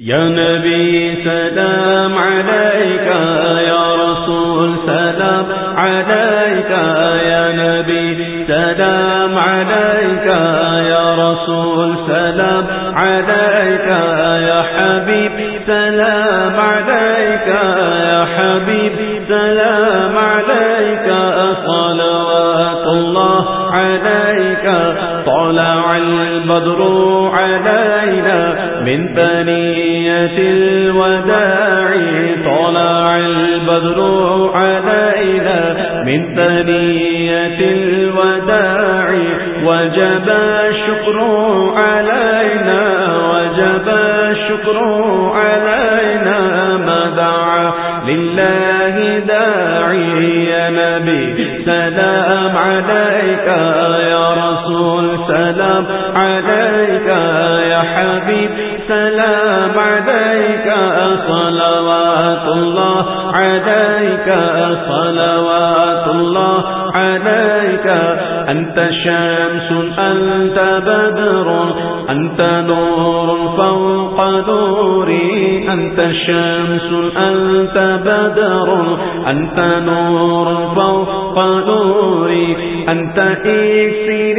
یا نبی سلام علیکہ یا رسول سلام علیکہ یا نبی سلام علیکہ یا رسول سلام علیکہ یا حبیب سلام علیکہ یا حبیب سلام علیکہ صلوات اللہ علیکہ طلع البدر علينا من بني الوداع طلع البدر علينا من ثنية الوداع وجب الشكر علينا، وجب الشكر علينا ما دعا لله داعي يا نبي. سلام عليك يا رسول، سلام عليك يا حبيب. السلام عليك صلوات الله عليك صلوات الله عليك. أنت شمس، أنت بدر، أنت نور فوق نوري أنت شمس، أنت بدر، أنت نور فوق نوري أنت إكسير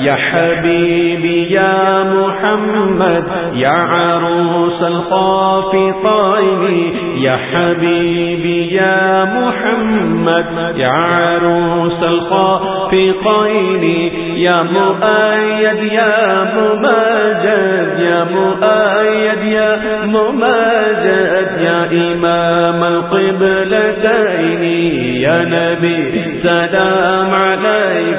يا حبيبي يا محمد، يا عروس القاف الخافقين يا حبيبي يا محمد، يا عروس القاف الخافقين يا مؤيد، يا مماجد يا مؤيد، يا مماجد يا إمام القبلتين، يا نبي سلام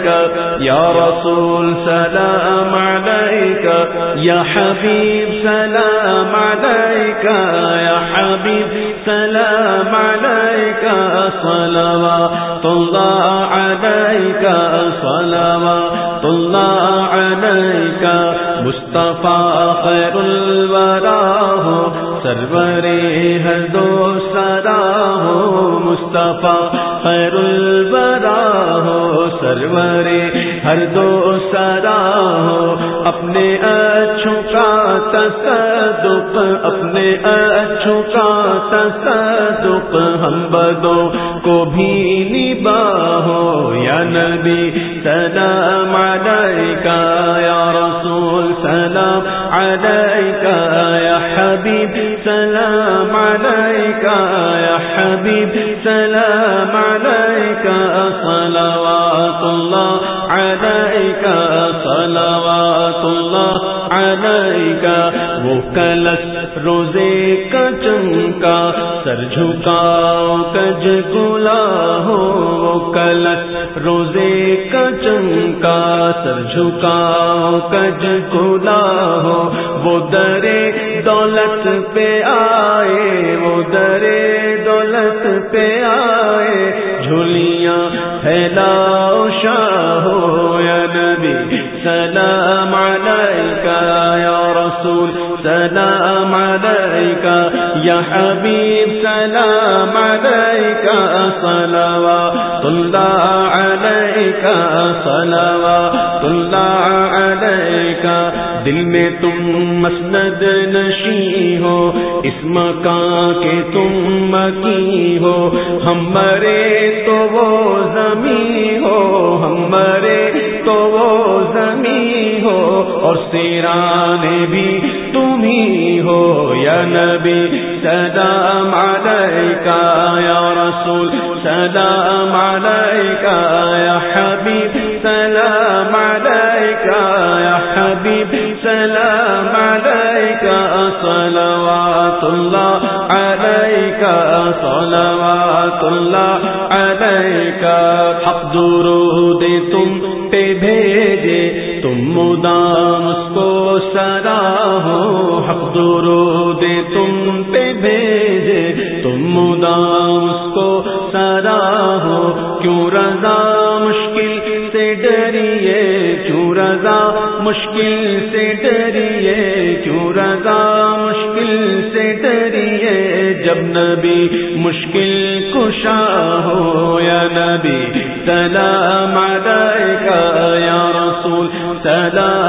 عليك. يا رسول سلام عليك. يا حبيب سلام عليك. يا حبيب سلام عليك. صلوات الله عليك. صلوات الله عليك. مصطفى خير الوراه سرور ہر دو سرا ہو مصطفیٰ خیر البرا سرور ہر دو سرا ہو، اپنے اچھوں کا تصدق، اپنے اچھوں کا تصدق ہم بدوں کو بھی نبا ہو یا نبی، سلام علیکہ، یا رسول، سلام علیکہ، یا حبیب، سلام علیکہ، یا حبیب، سلام علیکہ۔ صلوات اللہ وہ کلس روزے کا چمکا، سر جھکاؤ کج گلا ہو، وہ کلس روزے کا چمکا، سر جھکاؤ کج گلا ہو، وہ درے دولت پہ آئے، وہ درے دولت پہ آئے، جھولیاں پھیلاؤ سلام علیکہ یا حبیب سلام علیکہ صلوات اللہ علیکہ صلوات اللہ علیکہ دل میں تم مسند نشی ہو، اس مکان کے تم مکی ہو، ہم مرے تو وہ ہو اور سیرانے بھی تم ہی ہو یا نبی، سلام علیکہ یا رسول، سلام علیکہ یا حبیب، سلام علیکہ یا حبیب، سلام علیکہ صلوات اللہ علیکہ، صلوات اللہ علیکہ، حق درود درود تم پہ بھیجے تم مدام اس کو سارا ہو، کیوں رضا مشکل سے ڈریے؟ کیوں رضا مشکل سے ڈریے؟ کیوں رضا مشکل سے ڈریے؟ جب نبی مشکل کشا ہو، یا نبی سلام علیکہ یا رسول سلام